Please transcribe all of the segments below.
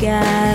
guy.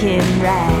fucking right.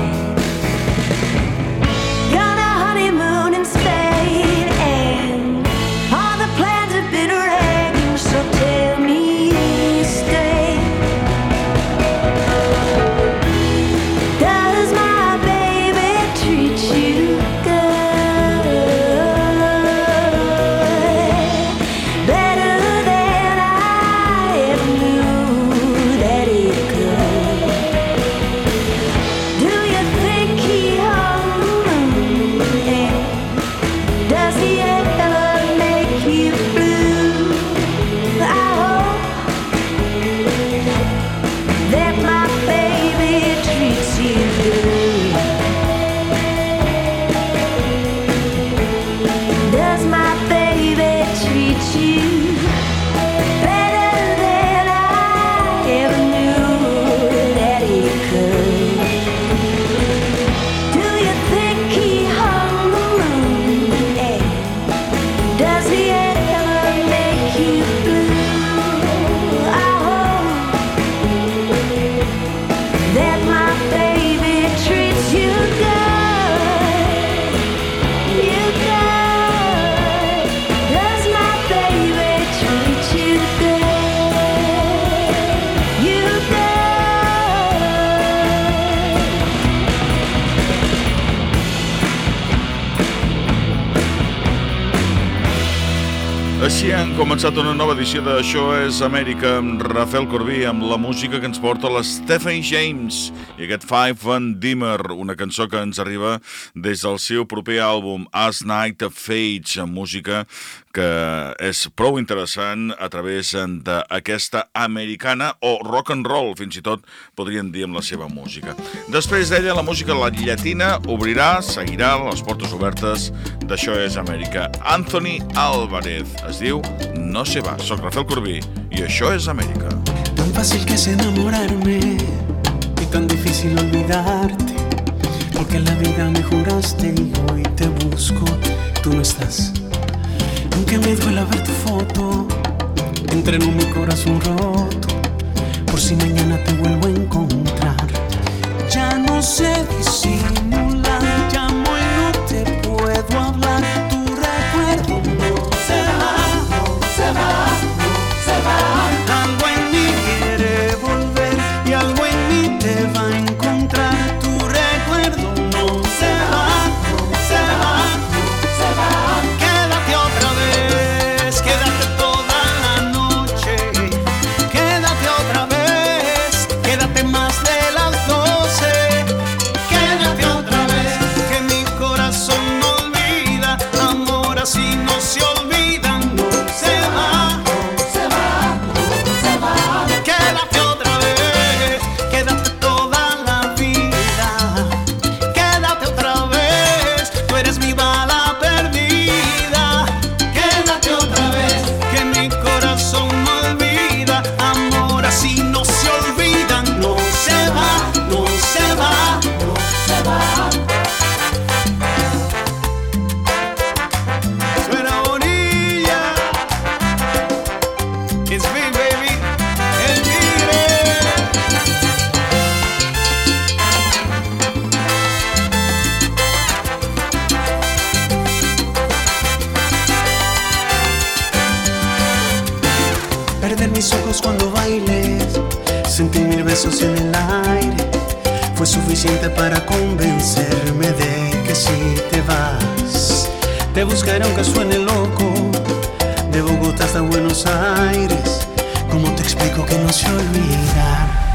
Començat una nova edició de Això és Amèrica amb Rafael Corbí, amb la música que ens porta la Stephanie James i aquest Five Van Dimmer, una cançó que ens arriba des del seu proper àlbum As Night Fades, amb música que és prou interessant a través d'aquesta americana o rock and roll, fins i tot podríem dir amb la seva música. Després d'ella, la música la llatina obrirà, seguirà les portes obertes d'Això és Amèrica. Anthony Álvarez es diu No se va. Soc Rafael Corbí i això és Amèrica. Tan fàcil que es enamorarme tan difícil olvidarte, porque la vida me juraste y hoy te busco, tú no estás. Aunque me duela ver tu foto, entreno mi corazón roto, por si mañana te vuelvo a encontrar. Ya no sé disimular, en el aire fue suficiente para convencerme de que si te vas, te buscaré aunque suene loco, de Bogotá hasta Buenos Aires, ¿cómo te explico que no se olvida?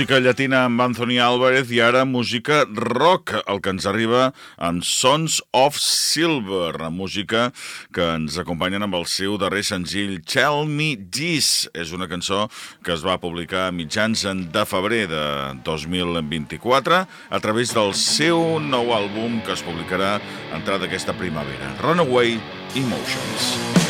Música llatina amb Anthony Álvarez i ara música rock, el que ens arriba amb Sons of Silver, música que ens acompanyen amb el seu darrer senzill Tell Me This. És una cançó que es va publicar a mitjans de febrer de 2024 a través del seu nou àlbum que es publicarà entrada aquesta primavera, Runaway Emotions. time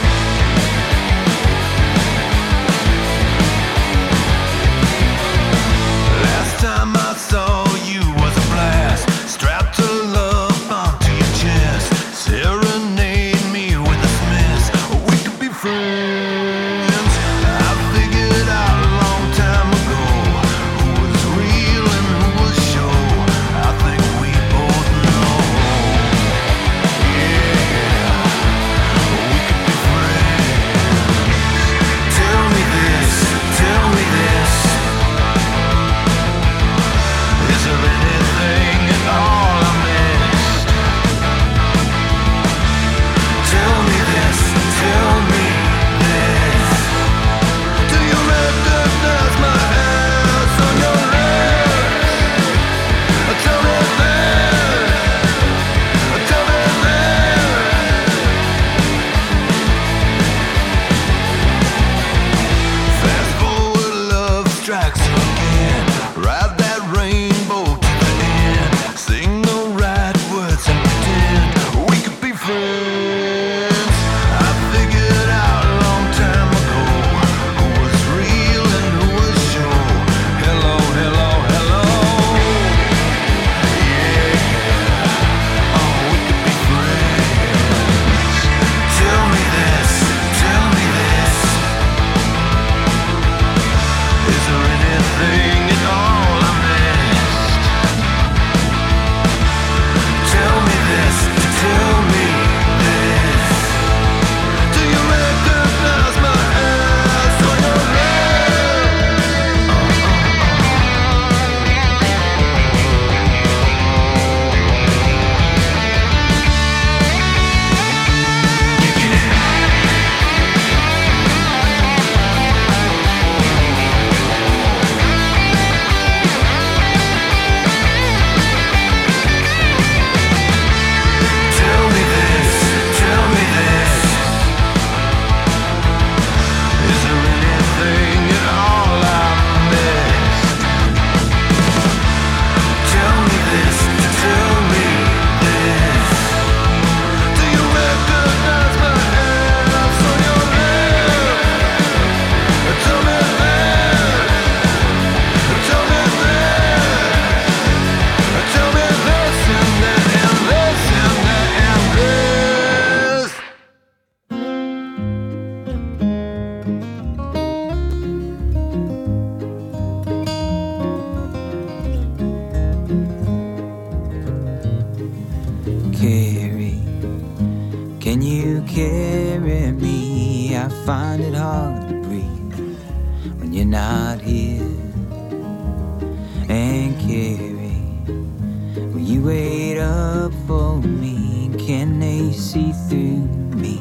Can they see through me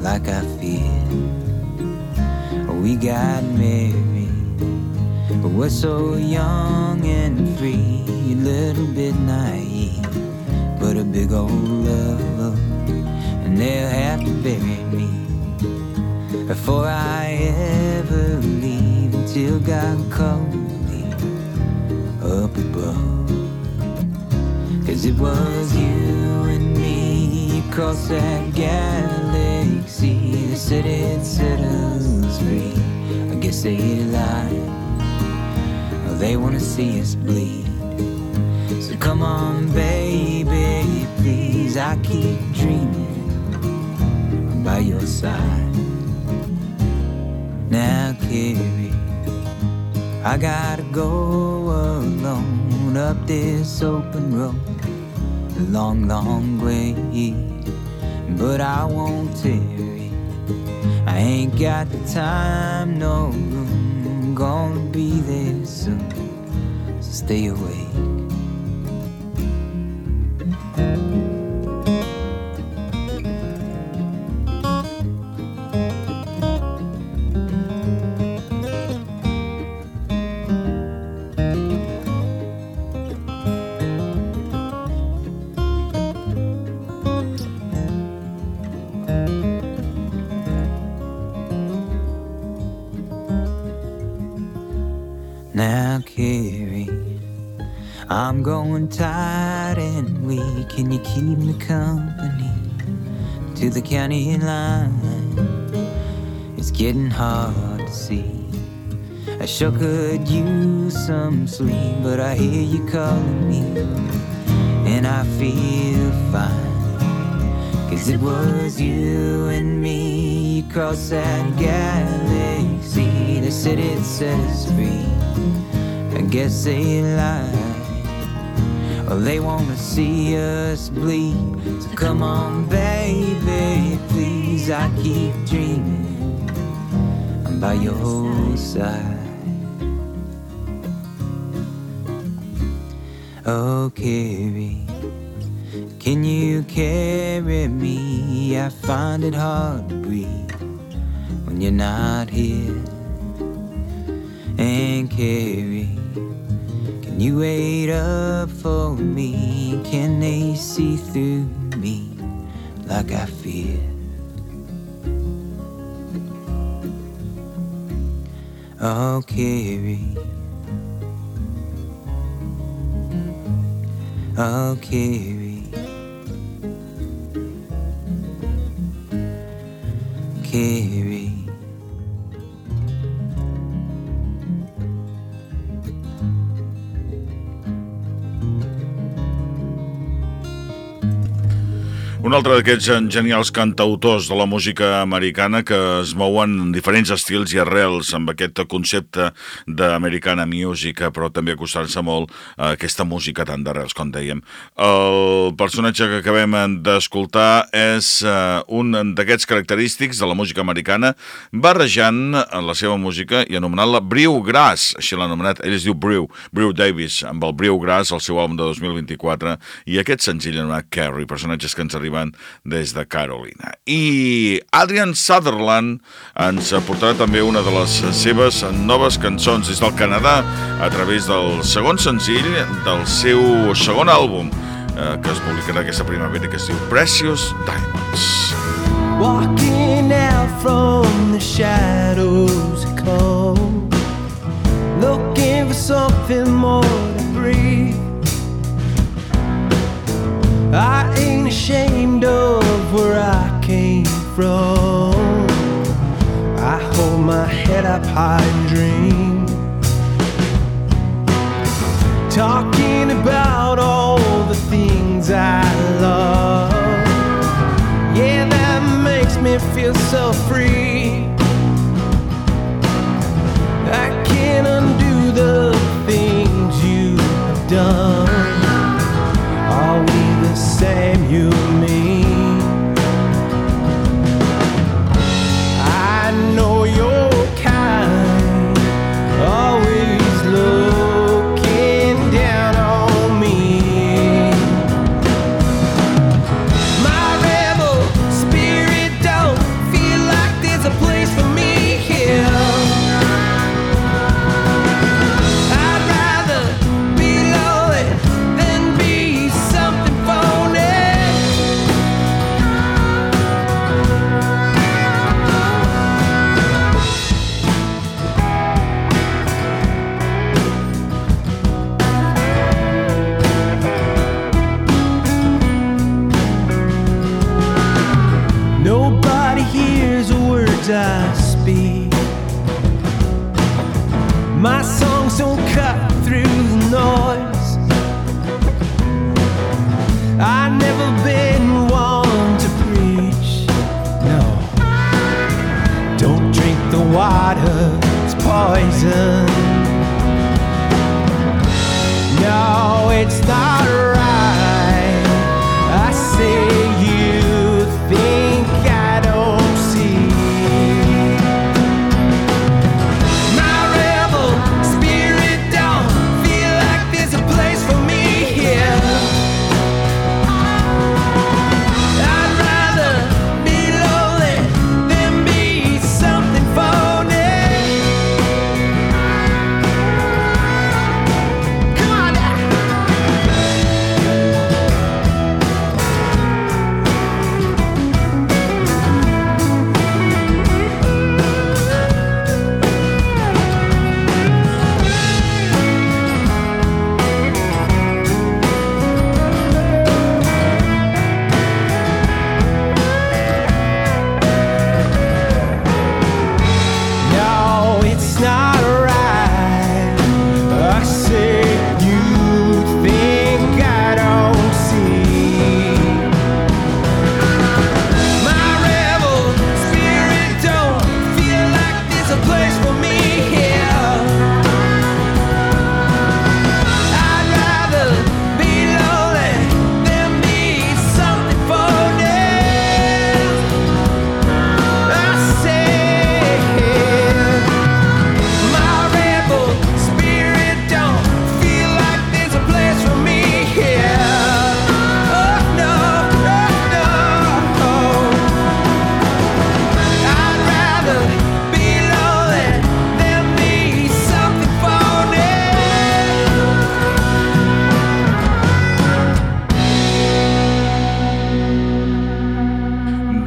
like I fear? We got married, but we're so young and free, a little bit naive, but a big old love, and they'll have to bury me before I ever leave until God calls me up above. Cause it was you and across that galaxy that said it set us free. I guess they lied. Oh, they wanna see us bleed. So come on, baby, please. I keep dreaming by your side. Now, Carrie, I gotta go alone up this open road, a long, long way. But I won't tarry. I ain't got the time, no room. I'm gonna be there soon, so stay awake. Keep me company to the county line? It's getting hard to see. I sure could use some sleep, but I hear you calling me, and I feel fine. Cause it was you and me across that galaxy that said it set us free. I guess they lie. They wanna see us bleed. So come on, baby, please. I keep dreaming. I'm by your side. Oh, Carrie, can you carry me? I find it hard to breathe when you're not here. And Carrie, you wait up for me? Can they see through me like I fear? Oh, Carrie. Oh, Carrie. Carrie. Un altre d'aquests genials cantautors de la música americana que es mouen en diferents estils i arrels amb aquest concepte d'americana music, però també acostant-se molt a aquesta música tan d'arrels, com dèiem. El personatge que acabem d'escoltar és uh, un d'aquests característics de la música americana, barrejant la seva música i anomenant-la Brew Grass, així l'ha anomenat, ell es diu Brew, Brew Davis, amb el Brew Grass, el seu àlbum de 2024, i aquest senzill anomenat Carrie, personatges que ens arriben des de Carolina. I Adrian Sutherland ens aportarà també una de les seves noves cançons des del Canadà a través del segon senzill del seu segon àlbum eh, que es publicarà aquesta primavera que es diu Precious Diamonds. Walking out from the shadows cold Looking for something more to breathe I ain't ashamed of where I came from. I hold my head up high and dream. Talking about all the things I love. Yeah, that makes me feel so free. I can't undo the things you have done. We Water, it's poison.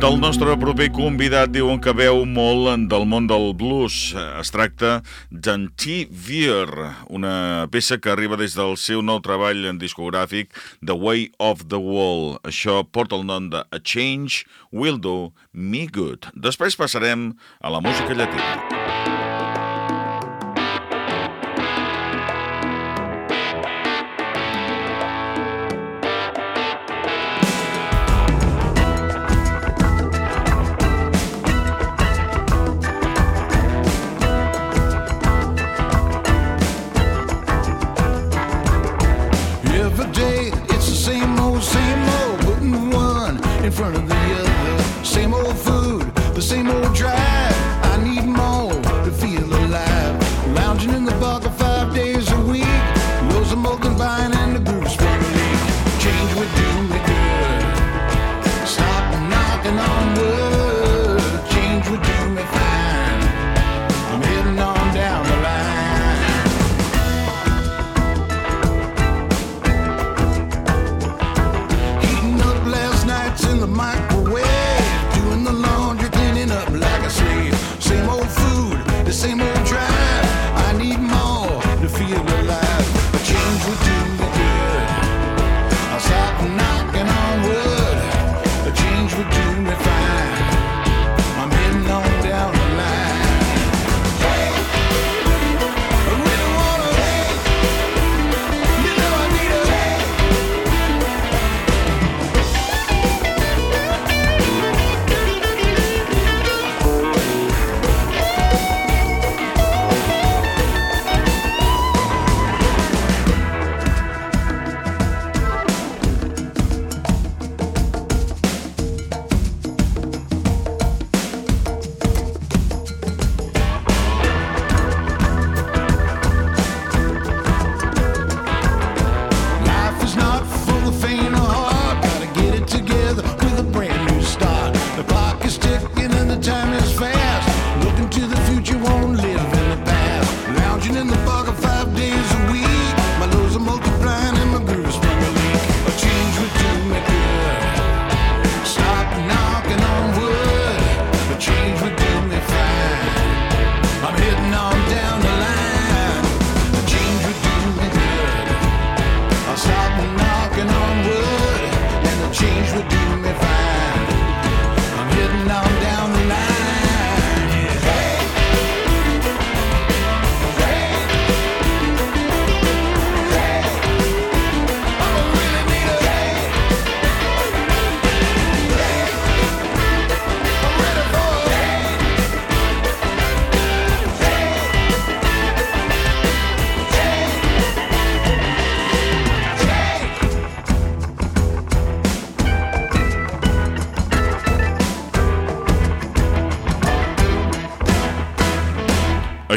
El nostre proper convidat diuen que veu molt del món del blues. Es tracta d'Anti Veer, una peça que arriba des del seu nou treball en discogràfic The Way of the Wall. Això porta el nom de A Change Will Do Me Good. Després passarem a la música llatina.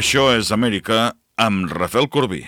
Això és Amèrica amb Rafael Corbí.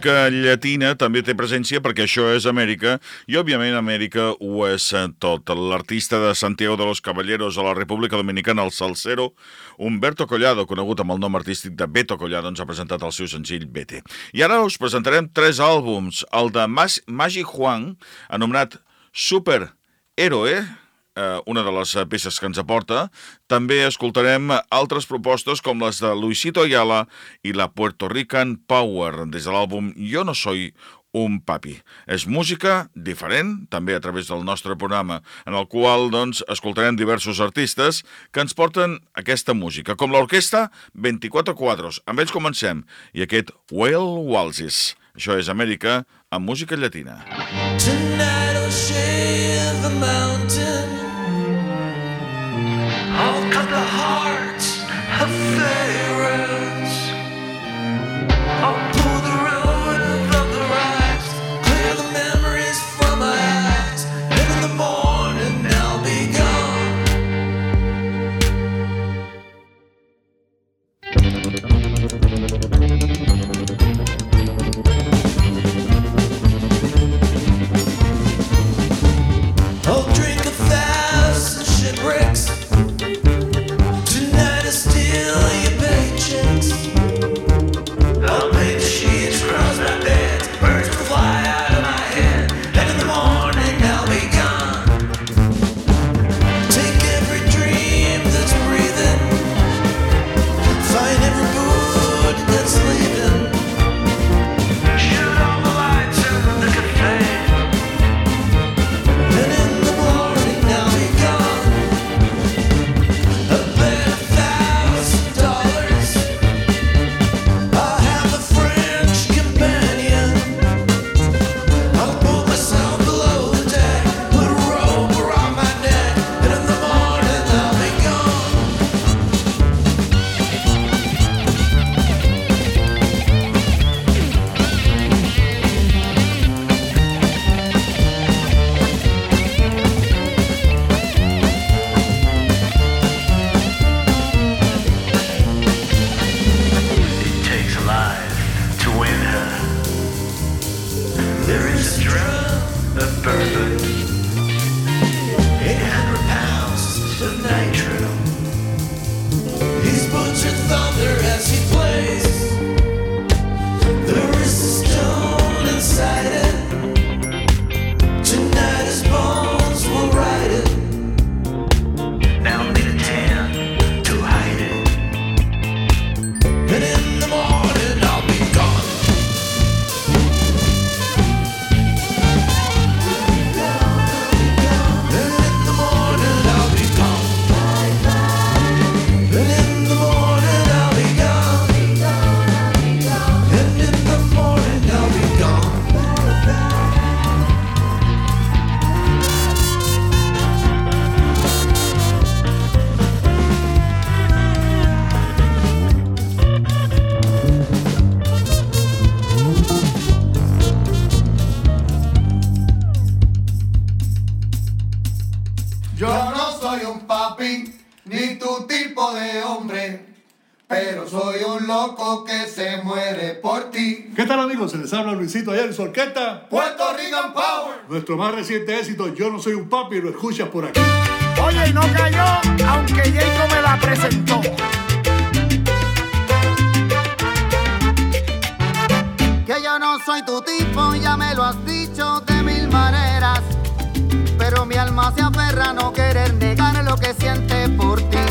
Música llatina també té presència perquè això és Amèrica i, òbviament, Amèrica ho és tot. L'artista de Santiago de los Caballeros a la República Dominicana, el salsero, Humberto Collado, conegut amb el nom artístic de Beto Collado, ens ha presentat el seu senzill Vete. I ara us presentarem tres àlbums. El de Mas Magi Juan, anomenat Super Héroe, eh, una de les eh, peces que ens aporta. També escoltarem altres propostes com les de Luisito Ayala i la Puerto Rican Power, des de l'àlbum Yo no soy un papi. És música diferent, també a través del nostre programa, en el qual doncs, escoltarem diversos artistes que ens porten aquesta música, com l'orquestra 24 quadros. Amb ells comencem, i aquest Whale Waltzes. Això és Amèrica amb música llatina. Tonight I'll shave the mountain. Cut Luisito ayer su orquesta. Puerto Rican Power. Nuestro más reciente éxito, Yo no soy un papi, lo escuchas por aquí. Oye, y no cayó, aunque Jacob me la presentó. Que yo no soy tu tipo, ya me lo has dicho de mil maneras. Pero mi alma se aferra a no querer negar lo que siente por ti.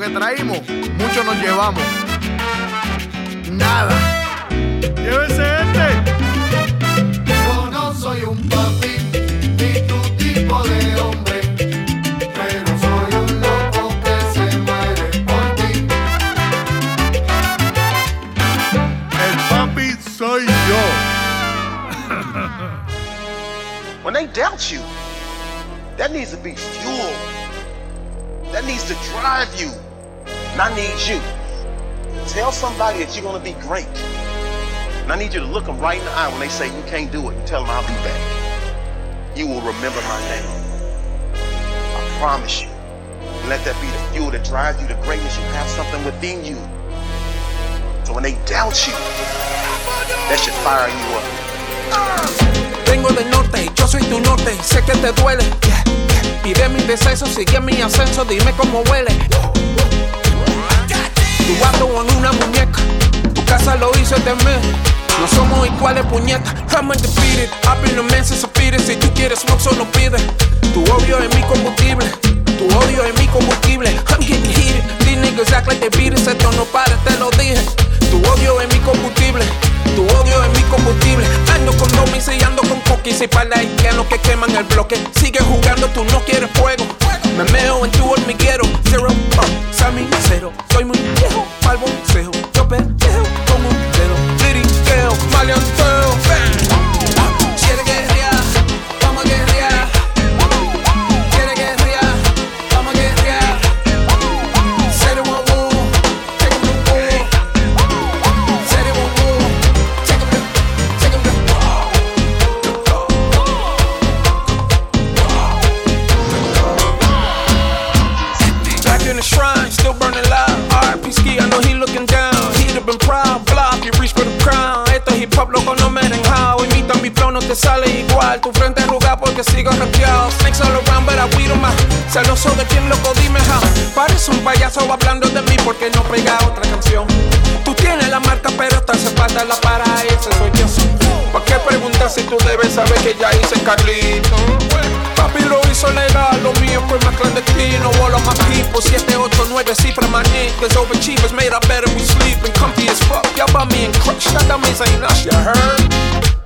que traímos, nos llevamos. Nada. Llévese este. Yo no soy un papi, when they doubt you, that needs to be fuel. That needs to drive you. And I need you. Tell somebody that you're going to be great. And I need you to look them right in the eye when they say you can't do it and tell them I'll be back. You will remember my name. I promise you. Let that be the fuel that drives you to greatness. You have something within you. So when they doubt you, that should fire you up. Vengo del norte, yo soy tu norte, sé que te duele. Pide mi deceso, sigue mi ascenso, dime cómo huele. Tu gato en una muñeca, tu casa lo hizo este mes. No somos iguales, puñeta. I'm undefeated. I've been a man since quieres smoke, solo pide. Tu odio es mi combustible. Tu odio es mi combustible. I'm getting heated. These niggas act like they beat. Esto no para, te lo dije. Tu odio es mi combustible. Tu odio es mi combustible. Ando con domis y ando con cookies y para haitianos que queman el bloque. Sigue jugando, tú no quieres fuego. Me meo en tu hormiguero. Zero, uh, Sammy, cero. Soy muy viejo, pa'l boxeo. Yo peleo con un dedo. Liriqueo, maleanteo. Bang. Tu frente arruga porque sigo rapeado. Snakes all around, but I weed out. Celoso de quién, loco, dime how. Parece un payaso hablando de mí porque no pega otra canción. Tú tienes la marca, pero te hace falta la para ese soy yo. ¿Pa' qué preguntas si tú debes saber que ya hice Carlito? Papi lo hizo legal, lo mío fue más clandestino. All of my people, 7, 8, 9 cifras, my niggas. Overachievers made up better, we sleeping comfy as fuck. Y'all bought me and crushed, that means ain't you heard?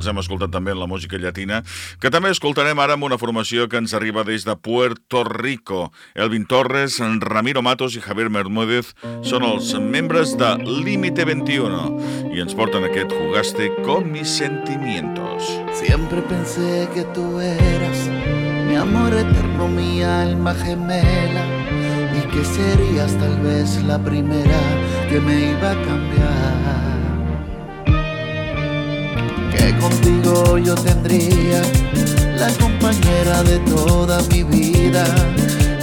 Els hem escoltat també en la música llatina, que també escoltarem ara amb una formació que ens arriba des de Puerto Rico. Elvin Torres, Ramiro Matos i Javier Bermúdez són els membres de Límite 21 i ens porten aquest Jugaste con mis sentimientos. Siempre pensé que tú eras mi amor eterno, mi alma gemela y que serías tal vez la primera que me iba a cambiar. Contigo yo tendría la compañera de toda mi vida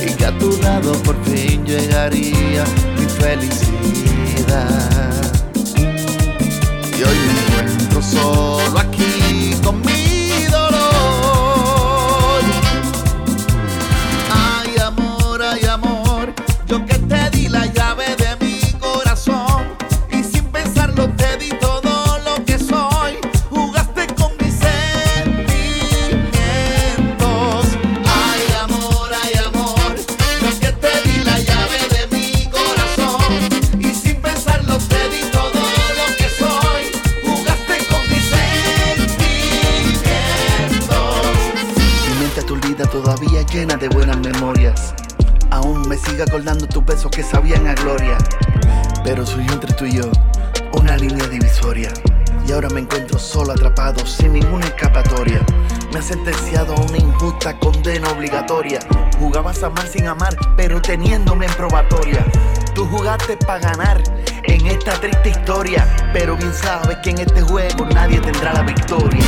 y que a tu lado por fin llegaría mi felicidad. Y hoy me encuentro solo aquí teniéndome en probatoria. Tú jugaste para ganar en esta triste historia, pero bien sabes que en este juego nadie tendrá la victoria.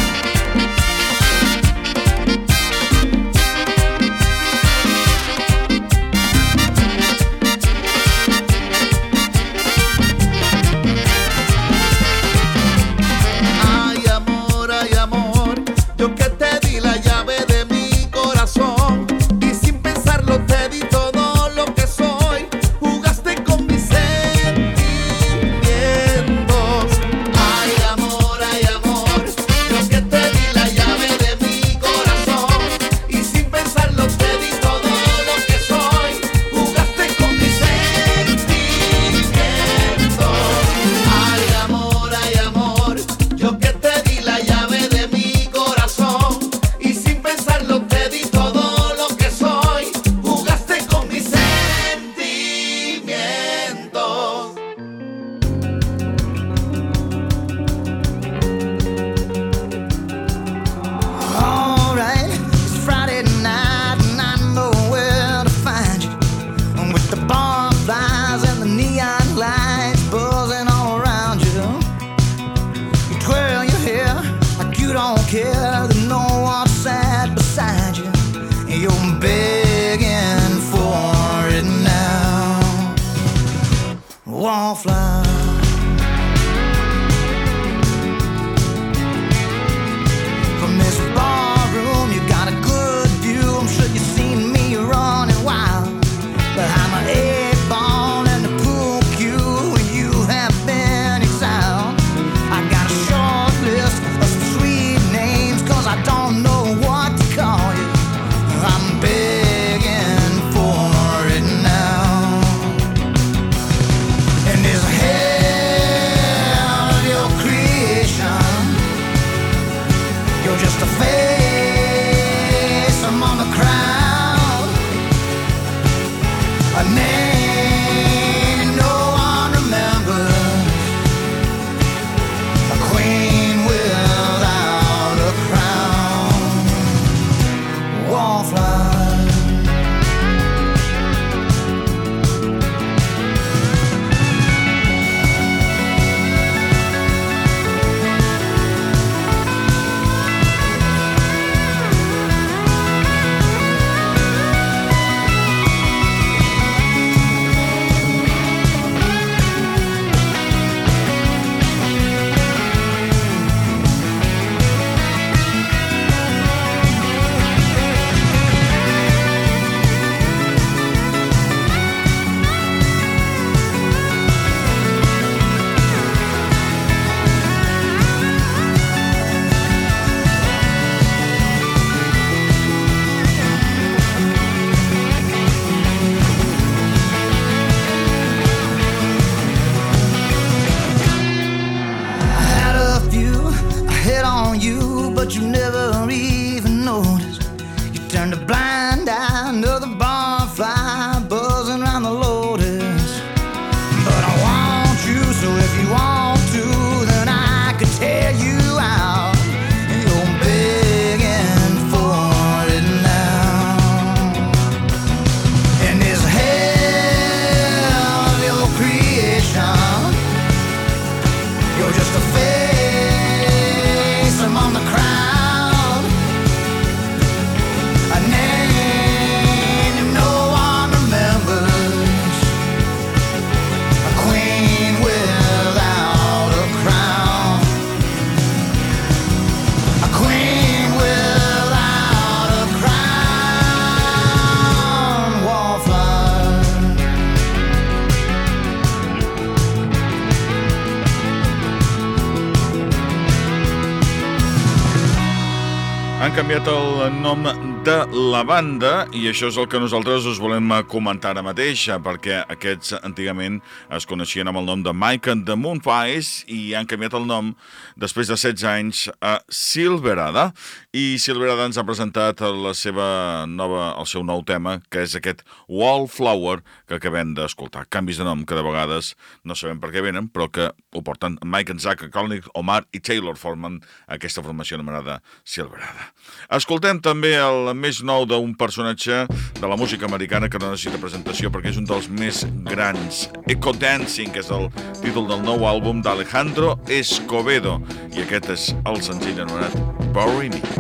Han canviat el nom de la banda i això és el que nosaltres us volem eh, comentar ara mateix eh, perquè aquests antigament es coneixien amb el nom de Mike and the Moonpies i han canviat el nom després de 16 anys a Silverada i Silverada ens ha presentat la seva nova, el seu nou tema, que és aquest Wallflower que acabem d'escoltar. Canvis de nom que de vegades no sabem per què venen, però que ho porten Mike and Zach, Colnick, Omar i Taylor formen aquesta formació anomenada Silverada. Escoltem també el més nou d'un personatge de la música americana que no necessita presentació perquè és un dels més grans. Echo Dancing, que és el títol del nou àlbum d'Alejandro Escobedo, i aquest és el senzill anomenat Bury Me.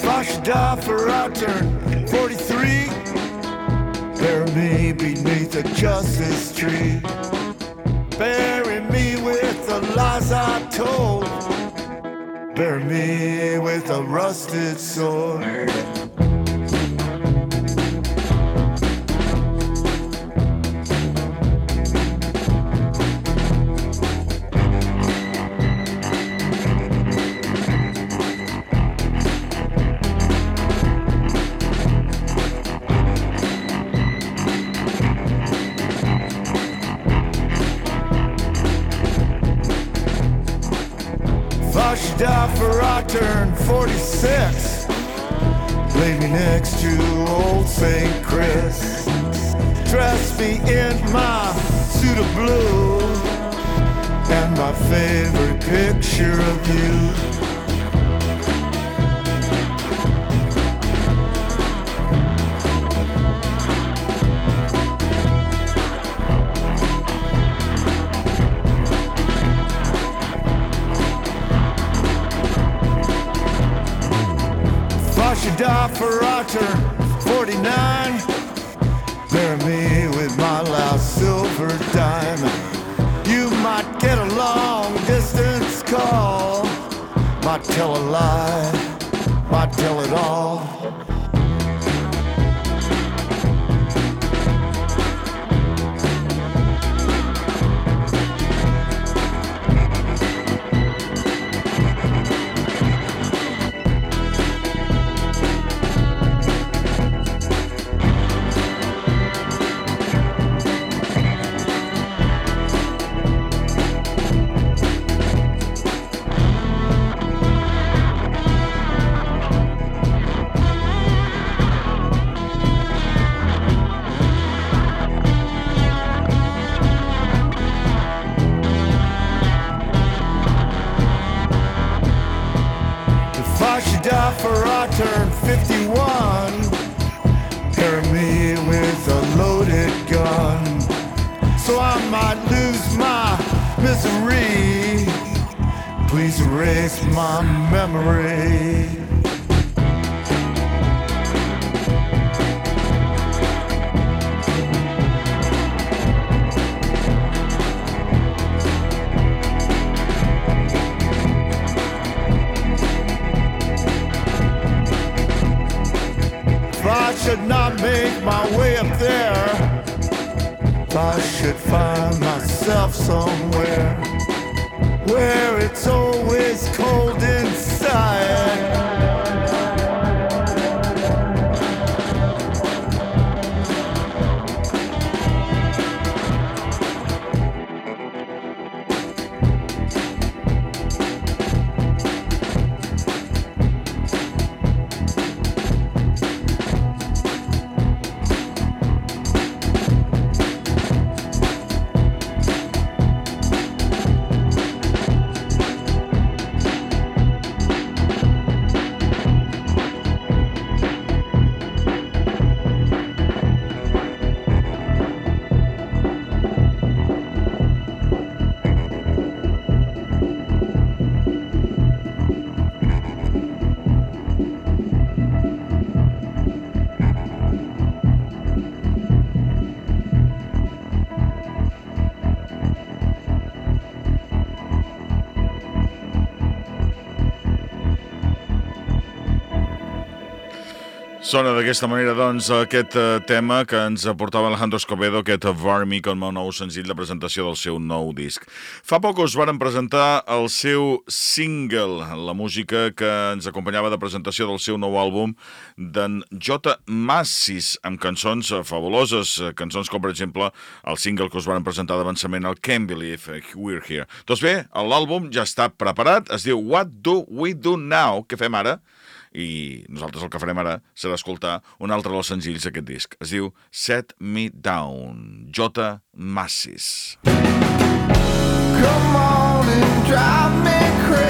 Flush die for our turn 43. Bury me beneath a justice tree. Bury me with the lies I told. Bury me with a rusted sword. Die for I turn 46 Lay me next to old St. Chris. Dress me in my suit of blue. And my favorite picture of you turn 49 Bury me with my last silver diamond. You might get a long distance call. Might tell a lie, might tell it all Sona d'aquesta manera, doncs, aquest eh, tema que ens aportava Alejandro Escobedo, aquest Varmi, com a nou senzill de presentació del seu nou disc. Fa poc us varen presentar el seu single, la música que ens acompanyava de presentació del seu nou àlbum d'en J. Massis, amb cançons fabuloses, eh, cançons com, per exemple, el single que us varen presentar d'avançament, el Can't Believe We're Here. Doncs bé, l'àlbum ja està preparat, es diu What Do We Do Now? Què fem ara? I nosaltres el que farem ara serà escoltar un altre dels senzills d'aquest disc. Es diu Set Me Down, J. Massis. Come on and drive me crazy.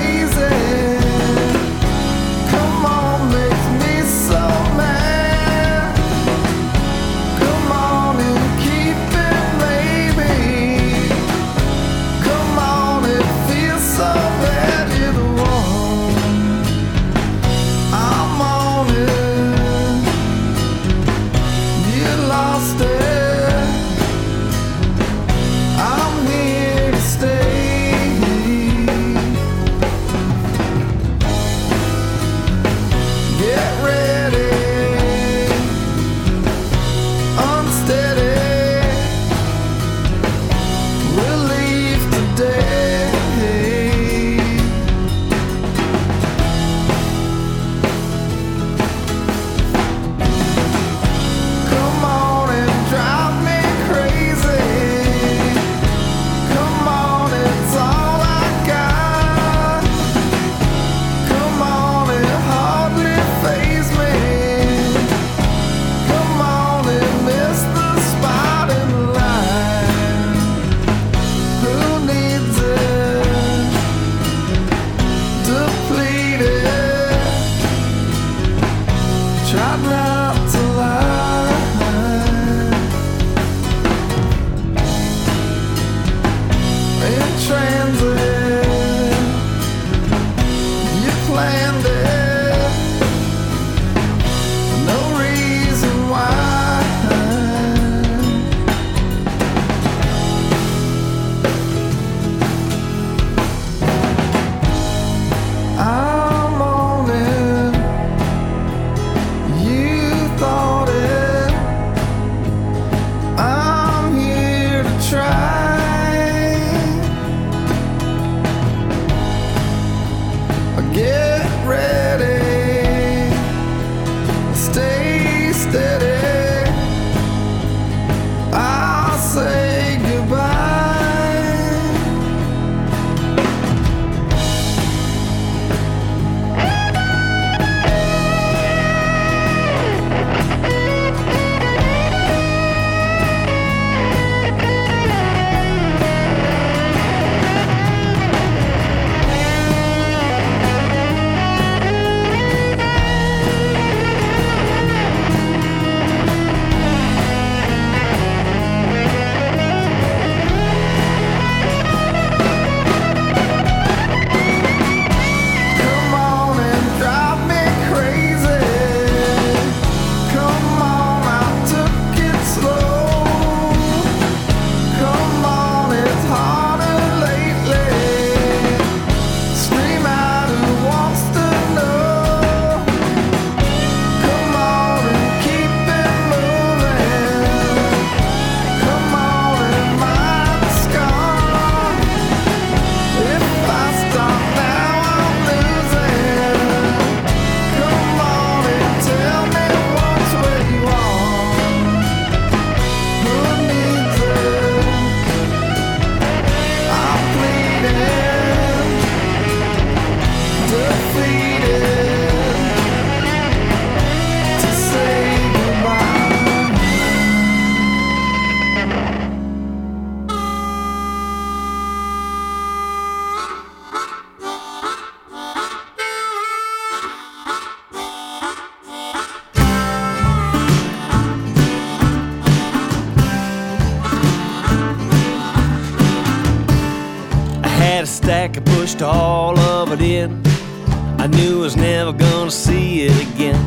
Knew I was never gonna see it again.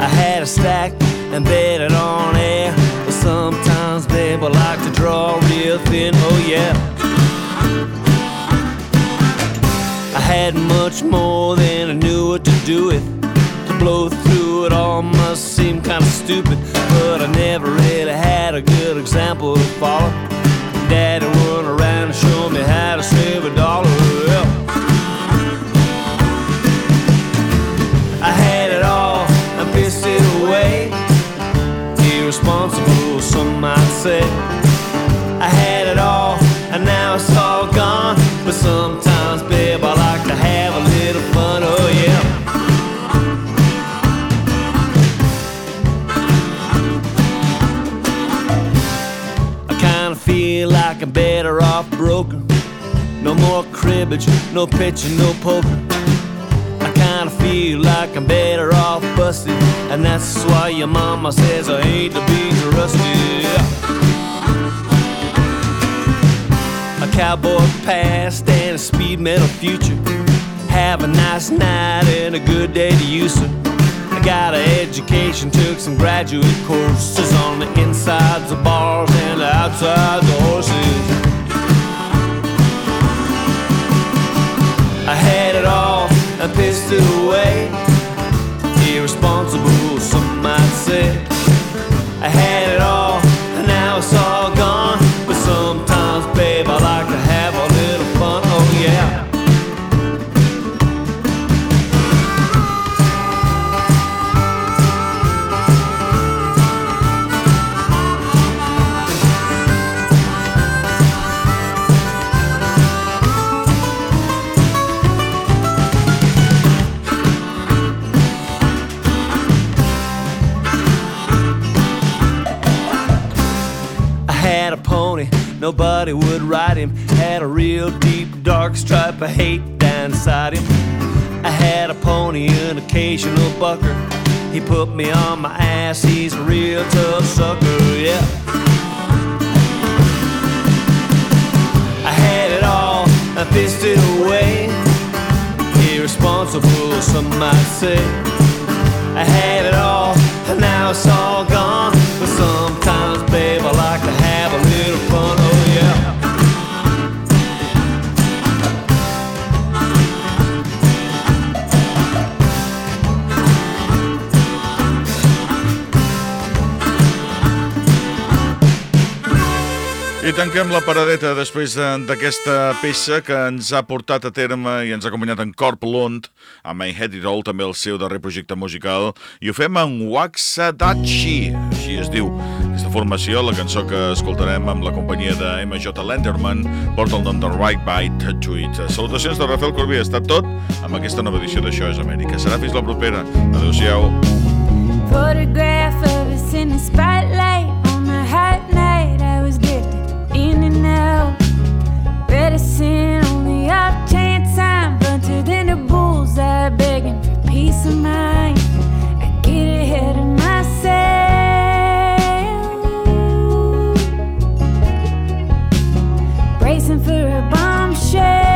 I had a stack and bet it on air. But sometimes, I like to draw real thin. Oh, yeah. I had much more than I knew what to do with. To blow through it all must seem kind of stupid, but I never really had a good example to follow. Daddy went around and showed me how to save a dollar. I had it all and now it's all gone. But sometimes, babe, I like to have a little fun. Oh yeah. I kinda feel like I'm better off broken. No more cribbage, no pitching, no poker. Feel like I'm better off busted. And that's why your mama says I ain't beans are rusty. A cowboy past and a speed metal future. Have a nice night and a good day to you, sir. I got an education, took some graduate courses on the insides of bars and the outsides of horses. I had it and pissed it away. Irresponsible, some might say. I had it all and now it's all gone. But sometimes, nobody would ride him. Had a real deep, dark stripe of hate down inside him. I had a pony, an occasional bucker. He put me on my ass, he's a real tough sucker, yeah. I had it all, I pissed it away. Irresponsible, some might say. I had it all, and now it's all gone. But sometimes, babe, I like to have a little fun, I tanquem la paradeta després de- d'aquesta peça que ens ha portat a terme i ens ha acompanyat en Corp Lund, amb My Head It All, també el seu darrer projecte musical, i ho fem en Waxadachi, així es diu. Aquesta formació, la cançó que escoltarem amb la companyia de MJ Lenderman, porta el nom de Right Bite It. Salutacions de Rafael Corbí, ha estat tot amb aquesta nova edició d'Això és Amèrica. Serà fins la propera. Adéu-siau. Photograph of us in the spotlight begging for peace of mind. I get ahead of myself, bracing for a bombshell.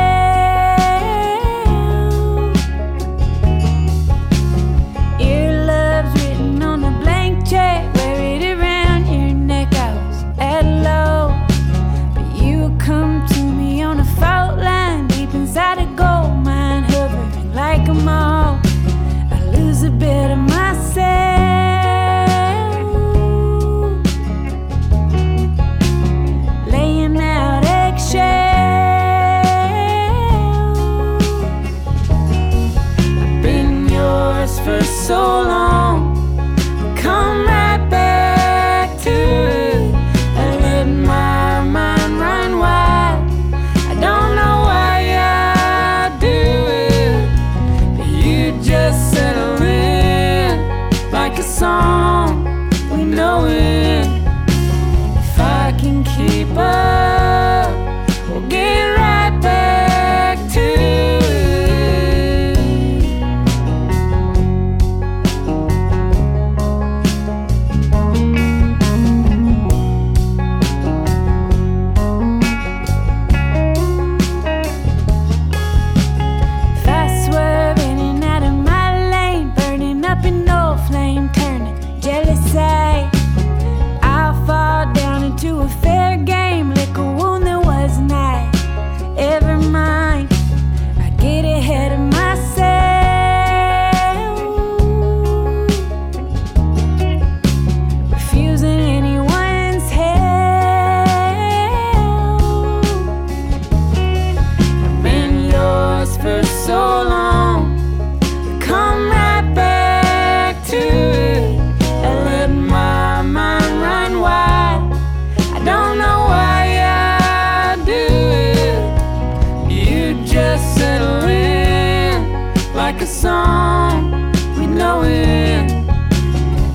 song, we know it.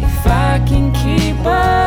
If I can keep up.